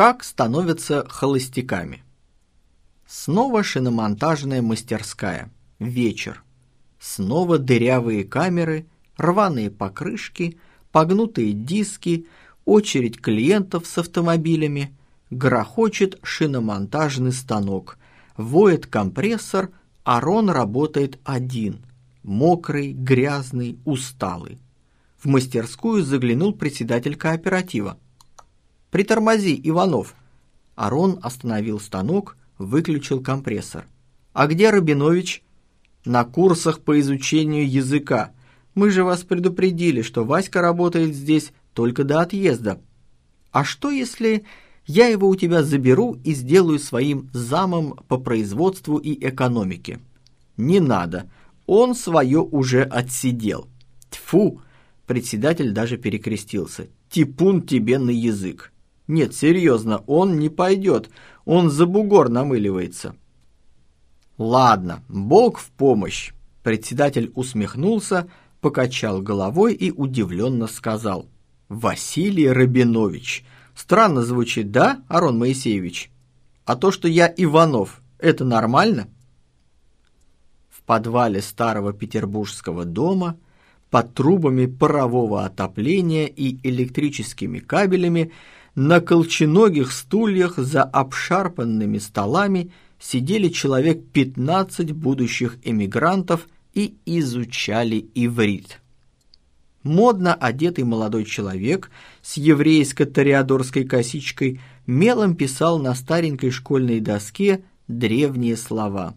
Как становятся холостяками? Снова шиномонтажная мастерская. Вечер. Снова дырявые камеры, рваные покрышки, погнутые диски, очередь клиентов с автомобилями. Грохочет шиномонтажный станок. Воет компрессор, а Рон работает один. Мокрый, грязный, усталый. В мастерскую заглянул председатель кооператива. «Притормози, Иванов!» Арон остановил станок, выключил компрессор. «А где Рабинович?» «На курсах по изучению языка. Мы же вас предупредили, что Васька работает здесь только до отъезда. А что, если я его у тебя заберу и сделаю своим замом по производству и экономике?» «Не надо. Он свое уже отсидел». «Тьфу!» Председатель даже перекрестился. «Типун тебе на язык!» «Нет, серьезно, он не пойдет, он за бугор намыливается». «Ладно, Бог в помощь!» Председатель усмехнулся, покачал головой и удивленно сказал. «Василий Рабинович. Странно звучит, да, Арон Моисеевич? А то, что я Иванов, это нормально?» В подвале старого петербургского дома – под трубами парового отопления и электрическими кабелями на колченогих стульях за обшарпанными столами сидели человек 15 будущих эмигрантов и изучали иврит. Модно одетый молодой человек с еврейско-тореадорской косичкой мелом писал на старенькой школьной доске древние слова.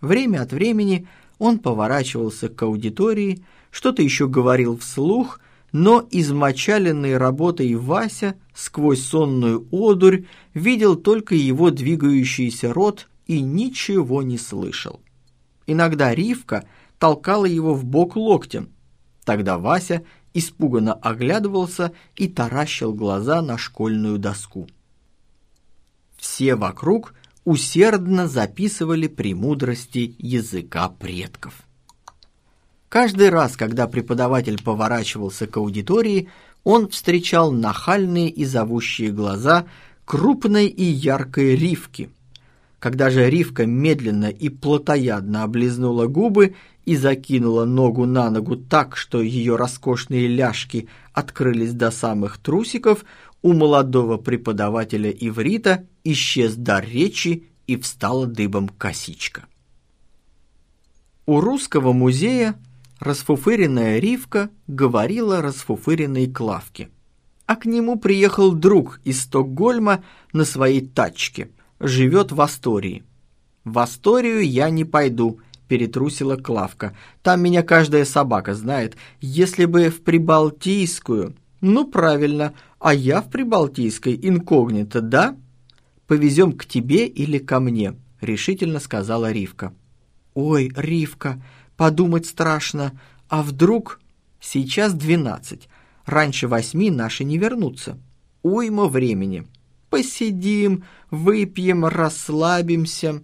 Время от времени он поворачивался к аудитории, что-то еще говорил вслух, но измочаленный работой Вася сквозь сонную одурь видел только его двигающийся рот и ничего не слышал. Иногда Ривка толкала его в бок локтем. Тогда Вася испуганно оглядывался и таращил глаза на школьную доску. Все вокруг усердно записывали премудрости языка предков. Каждый раз, когда преподаватель поворачивался к аудитории, он встречал нахальные и зовущие глаза крупной и яркой Ривки. Когда же Ривка медленно и плотоядно облизнула губы и закинула ногу на ногу так, что ее роскошные ляжки открылись до самых трусиков, у молодого преподавателя иврита исчез дар речи и встала дыбом косичка. У русского музея Расфуфыренная Ривка говорила расфуфыренной Клавке. А к нему приехал друг из Стокгольма на своей тачке. Живет в Астории. «В Асторию я не пойду», — перетрусила Клавка. «Там меня каждая собака знает. Если бы в Прибалтийскую...» «Ну, правильно. А я в Прибалтийской инкогнито, да?» «Повезем к тебе или ко мне», — решительно сказала Ривка. «Ой, Ривка, Подумать страшно. А вдруг... Сейчас двенадцать. Раньше восьми наши не вернутся. Уйма времени. Посидим, выпьем, расслабимся.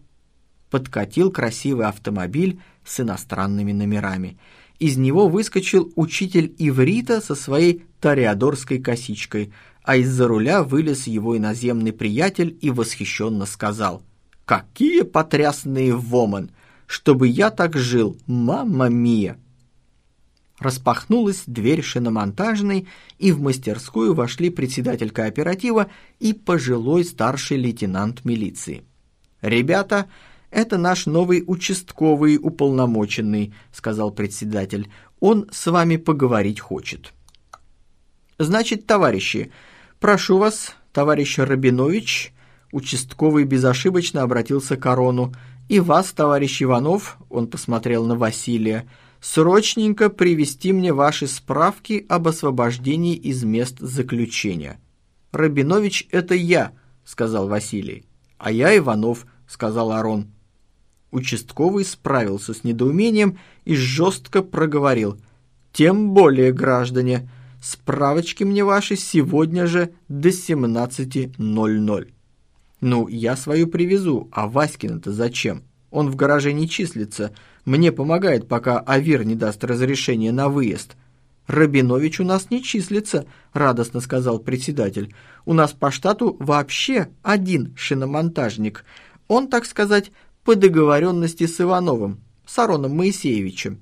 Подкатил красивый автомобиль с иностранными номерами. Из него выскочил учитель иврита со своей тореадорской косичкой, а из-за руля вылез его иноземный приятель и восхищенно сказал «Какие потрясные воман! Чтобы я так жил, мама мия!» Распахнулась дверь шиномонтажной, и в мастерскую вошли председатель кооператива и пожилой старший лейтенант милиции. «Ребята, это наш новый участковый уполномоченный», — сказал председатель. «Он с вами поговорить хочет». «Значит, товарищи, прошу вас, товарищ Рабинович», участковый безошибочно обратился к Арону, — и вас, товарищ Иванов, он посмотрел на Василия, срочненько привести мне ваши справки об освобождении из мест заключения. Рабинович это я, сказал Василий. А я Иванов, сказал Арон. Участковый справился с недоумением и жестко проговорил. Тем более, граждане, справочки мне ваши сегодня же до 17.00. «Ну, я свою привезу, а Васькина-то зачем? Он в гараже не числится. Мне помогает, пока Авир не даст разрешение на выезд. Рабинович у нас не числится», — радостно сказал председатель. «У нас по штату вообще один шиномонтажник. Он, так сказать, по договоренности с Ивановым, с Ароном Моисеевичем».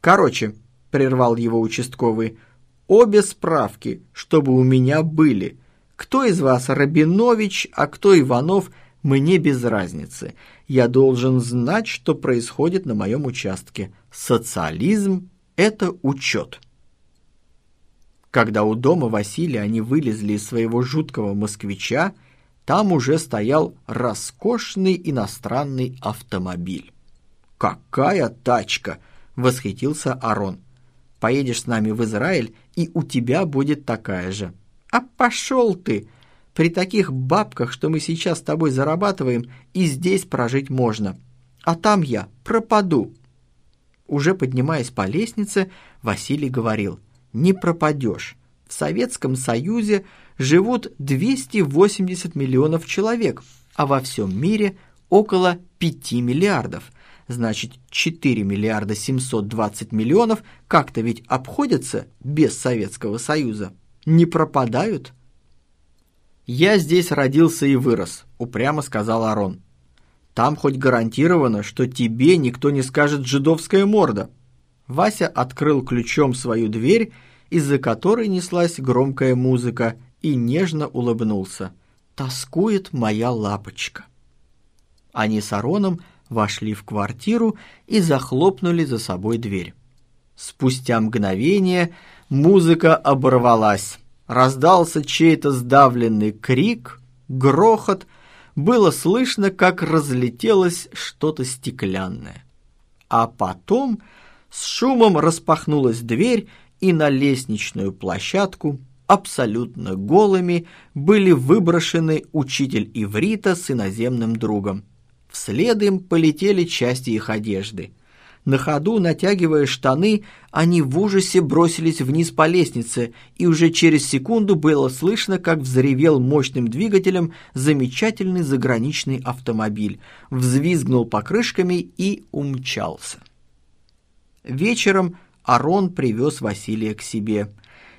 «Короче», — прервал его участковый, — «обе справки, чтобы у меня были. Кто из вас Рабинович, а кто Иванов, мне без разницы. Я должен знать, что происходит на моем участке. Социализм — это учет». Когда у дома Василия они вылезли из своего жуткого москвича, там уже стоял роскошный иностранный автомобиль. «Какая тачка!» — восхитился Арон. «Поедешь с нами в Израиль, и у тебя будет такая же». «А пошел ты! При таких бабках, что мы сейчас с тобой зарабатываем, и здесь прожить можно. А там я пропаду». Уже поднимаясь по лестнице, Василий говорил — не пропадешь. В Советском Союзе живут 280 миллионов человек, а во всем мире около 5 миллиардов. Значит, 4 миллиарда 720 миллионов как-то ведь обходятся без Советского Союза. Не пропадают? «Я здесь родился и вырос», — упрямо сказал Арон. «Там хоть гарантировано, что тебе никто не скажет «жидовская морда». Вася открыл ключом свою дверь, из-за которой неслась громкая музыка, и нежно улыбнулся. «Тоскует моя лапочка». Они с Ароном вошли в квартиру и захлопнули за собой дверь. Спустя мгновение музыка оборвалась. Раздался чей-то сдавленный крик, грохот. Было слышно, как разлетелось что-то стеклянное. А потом с шумом распахнулась дверь, и на лестничную площадку абсолютно голыми были выброшены учитель иврита с иноземным другом. Вслед им полетели части их одежды. На ходу, натягивая штаны, они в ужасе бросились вниз по лестнице, и уже через секунду было слышно, как взревел мощным двигателем замечательный заграничный автомобиль, взвизгнул покрышками и умчался. Вечером Арон привез Василия к себе.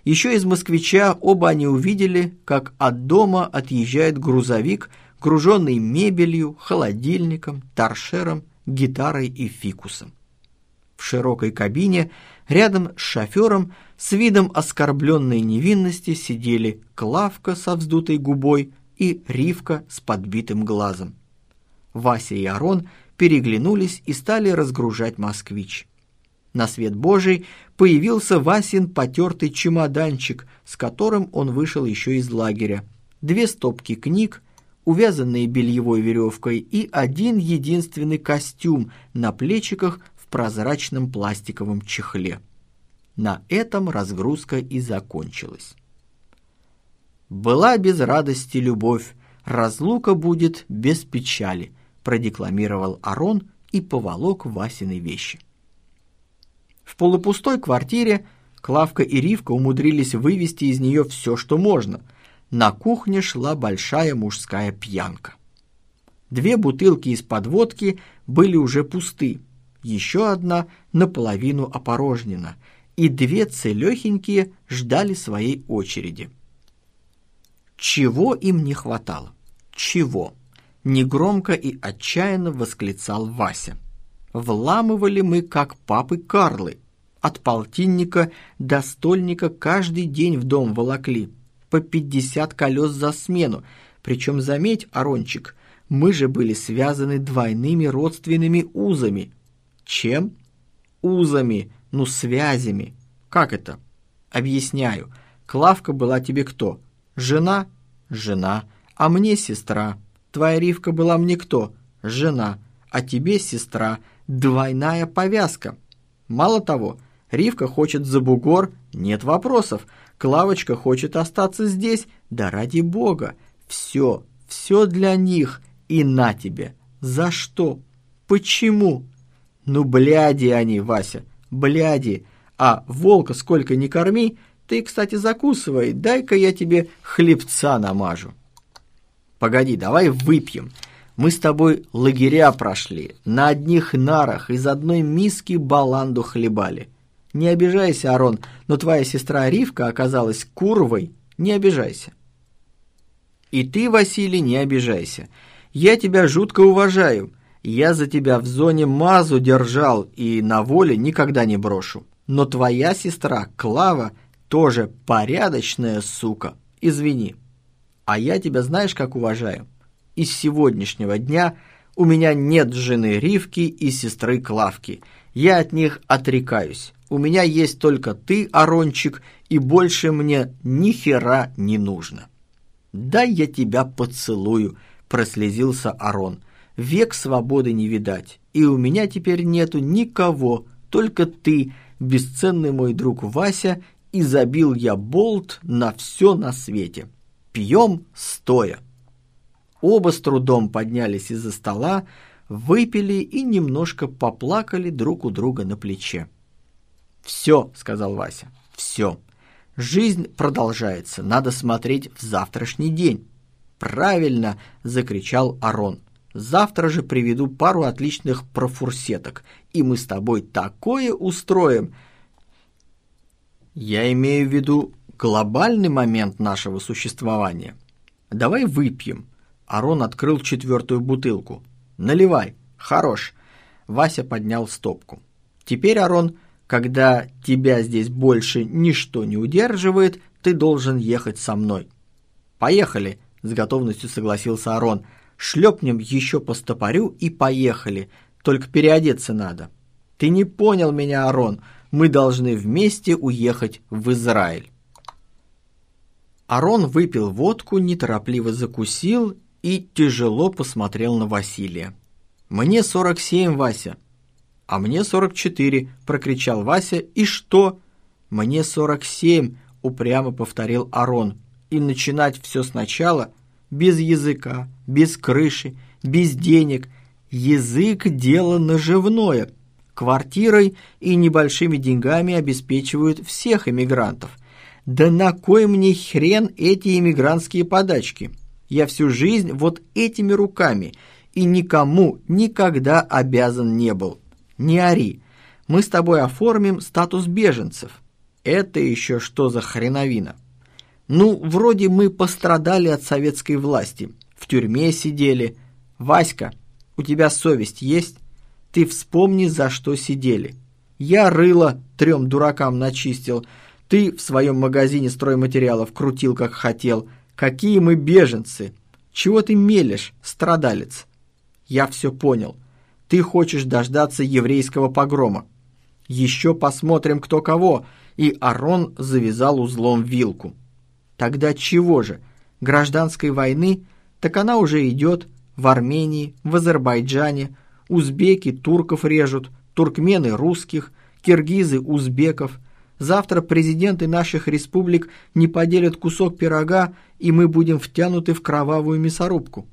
Еще из москвича оба они увидели, как от дома отъезжает грузовик, груженный мебелью, холодильником, торшером, гитарой и фикусом. В широкой кабине рядом с шофером с видом оскорбленной невинности сидели Клавка со вздутой губой и Ривка с подбитым глазом. Вася и Арон переглянулись и стали разгружать москвич. На свет Божий появился Васин потертый чемоданчик, с которым он вышел еще из лагеря. Две стопки книг, увязанные бельевой веревкой, и один единственный костюм на плечиках прозрачном пластиковом чехле. На этом разгрузка и закончилась. «Была без радости любовь, разлука будет без печали», продекламировал Арон и поволок Васины вещи. В полупустой квартире Клавка и Ривка умудрились вывести из нее все, что можно. На кухне шла большая мужская пьянка. Две бутылки из-под водки были уже пусты, еще одна наполовину опорожнена, и две целехенькие ждали своей очереди. Чего им не хватало? Чего? Негромко и отчаянно восклицал Вася – Вламывали мы, как папы Карлы. От полтинника до стольника каждый день в дом волокли. По пятьдесят колес за смену. Причем, заметь, Арончик, мы же были связаны двойными родственными узами. Чем? Узами, ну связями. Как это? Объясняю. Клавка была тебе кто? Жена? Жена. А мне сестра. Твоя Ривка была мне кто? Жена. А тебе сестра двойная повязка. Мало того, Ривка хочет за бугор, нет вопросов. Клавочка хочет остаться здесь, да ради бога. Все, все для них. И на тебе. За что? Почему? Ну, бляди они, Вася, бляди. А волка сколько не корми, ты, кстати, закусывай, дай-ка я тебе хлебца намажу. Погоди, давай выпьем. Мы с тобой лагеря прошли, на одних нарах из одной миски баланду хлебали. Не обижайся, Арон, но твоя сестра Ривка оказалась курвой. Не обижайся. И ты, Василий, не обижайся. Я тебя жутко уважаю. Я за тебя в зоне мазу держал и на воле никогда не брошу. Но твоя сестра, Клава, тоже порядочная сука. Извини. А я тебя знаешь, как уважаю? И с сегодняшнего дня у меня нет жены Ривки и сестры Клавки. Я от них отрекаюсь. У меня есть только ты, Арончик, и больше мне ни хера не нужно. «Дай я тебя поцелую», — прослезился Арон. «Век свободы не видать, и у меня теперь нету никого, только ты, бесценный мой друг Вася, и забил я болт на все на свете. Пьем стоя». Оба с трудом поднялись из-за стола, выпили и немножко поплакали друг у друга на плече. «Все», — сказал Вася, — «все. Жизнь продолжается, надо смотреть в завтрашний день». «Правильно!» — закричал Арон. «Завтра же приведу пару отличных профурсеток, и мы с тобой такое устроим!» «Я имею в виду глобальный момент нашего существования. Давай выпьем». Арон открыл четвертую бутылку. «Наливай. Хорош». Вася поднял стопку. Теперь, Арон, когда тебя здесь больше ничто не удерживает, ты должен ехать со мной. Поехали, с готовностью согласился Арон. Шлепнем еще по стопорю и поехали. Только переодеться надо. Ты не понял меня, Арон. Мы должны вместе уехать в Израиль. Арон выпил водку, неторопливо закусил и тяжело посмотрел на Василия. «Мне сорок семь, Вася», «А мне сорок четыре!» – прокричал Вася. «И что?» «Мне сорок семь!» – упрямо повторил Арон. «И начинать все сначала? Без языка, без крыши, без денег. Язык – дело наживное. Квартирой и небольшими деньгами обеспечивают всех иммигрантов. Да на кой мне хрен эти иммигрантские подачки? Я всю жизнь вот этими руками и никому никогда обязан не был. Не ори. Мы с тобой оформим статус беженцев. Это еще что за хреновина? Ну, вроде мы пострадали от советской власти. В тюрьме сидели. Васька, у тебя совесть есть? Ты вспомни, за что сидели. Я рыло трем дуракам начистил. Ты в своем магазине стройматериалов крутил, как хотел. Какие мы беженцы! Чего ты мелешь, страдалец? Я все понял. Ты хочешь дождаться еврейского погрома. Еще посмотрим, кто кого. И Арон завязал узлом вилку. Тогда чего же? Гражданской войны? Так она уже идет. В Армении, в Азербайджане. Узбеки турков режут, туркмены русских, киргизы узбеков. Завтра президенты наших республик не поделят кусок пирога, и мы будем втянуты в кровавую мясорубку.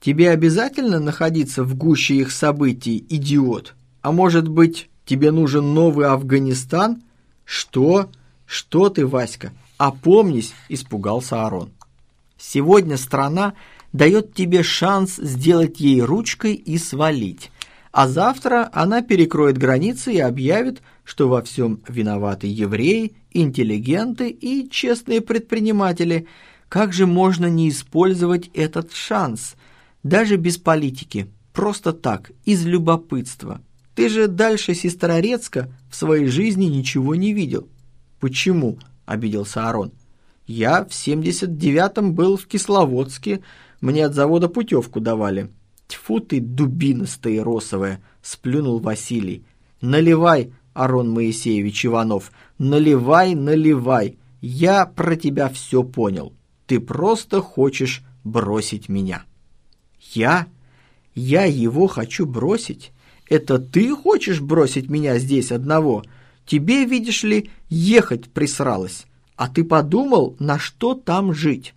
Тебе обязательно находиться в гуще их событий, идиот? А может быть, тебе нужен новый Афганистан? Что? Что ты, Васька? Опомнись, испугался Арон. Сегодня страна дает тебе шанс сделать ей ручкой и свалить. А завтра она перекроет границы и объявит, что во всем виноваты евреи, интеллигенты и честные предприниматели. Как же можно не использовать этот шанс – даже без политики, просто так, из любопытства. Ты же дальше Сестрорецка в своей жизни ничего не видел. Почему? Обиделся Арон. Я в 79-м был в Кисловодске, мне от завода путевку давали. Тьфу ты, дубина стаиросовая, сплюнул Василий. Наливай, Арон Моисеевич Иванов, наливай, наливай. Я про тебя все понял. Ты просто хочешь бросить меня. «Я? Я его хочу бросить? Это ты хочешь бросить меня здесь одного? Тебе, видишь ли, ехать присралось. А ты подумал, на что там жить?»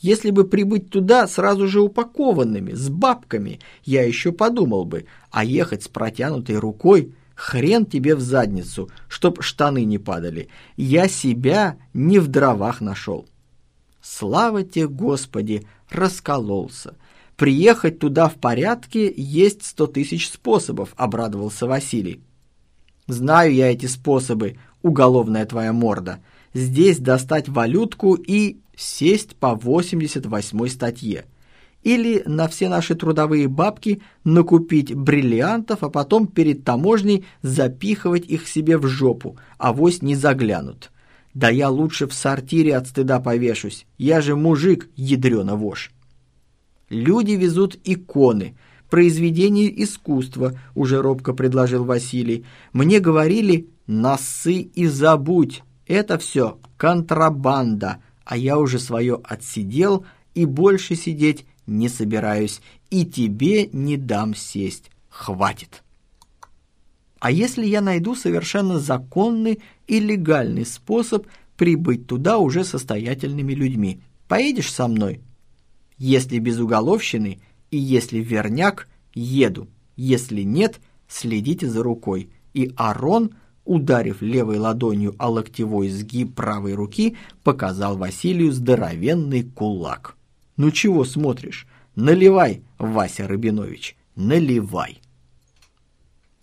Если бы прибыть туда сразу же упакованными, с бабками, я еще подумал бы, а ехать с протянутой рукой хрен тебе в задницу, чтоб штаны не падали. Я себя не в дровах нашел. Слава тебе, Господи, раскололся. Приехать туда в порядке есть сто тысяч способов, обрадовался Василий. Знаю я эти способы, уголовная твоя морда. Здесь достать валютку и сесть по 88 статье. Или на все наши трудовые бабки накупить бриллиантов, а потом перед таможней запихивать их себе в жопу, а вось не заглянут. Да я лучше в сортире от стыда повешусь, я же мужик, ядрёна вошь. Люди везут иконы, произведения искусства, уже робко предложил Василий. Мне говорили, носы и забудь, это все контрабанда, а я уже свое отсидел и больше сидеть не собираюсь, и тебе не дам сесть. Хватит. А если я найду совершенно законный и легальный способ прибыть туда уже состоятельными людьми? Поедешь со мной? Если без уголовщины и если верняк, еду. Если нет, следите за рукой. И Арон, ударив левой ладонью о локтевой сгиб правой руки, показал Василию здоровенный кулак. «Ну чего смотришь? Наливай, Вася Рабинович, наливай!»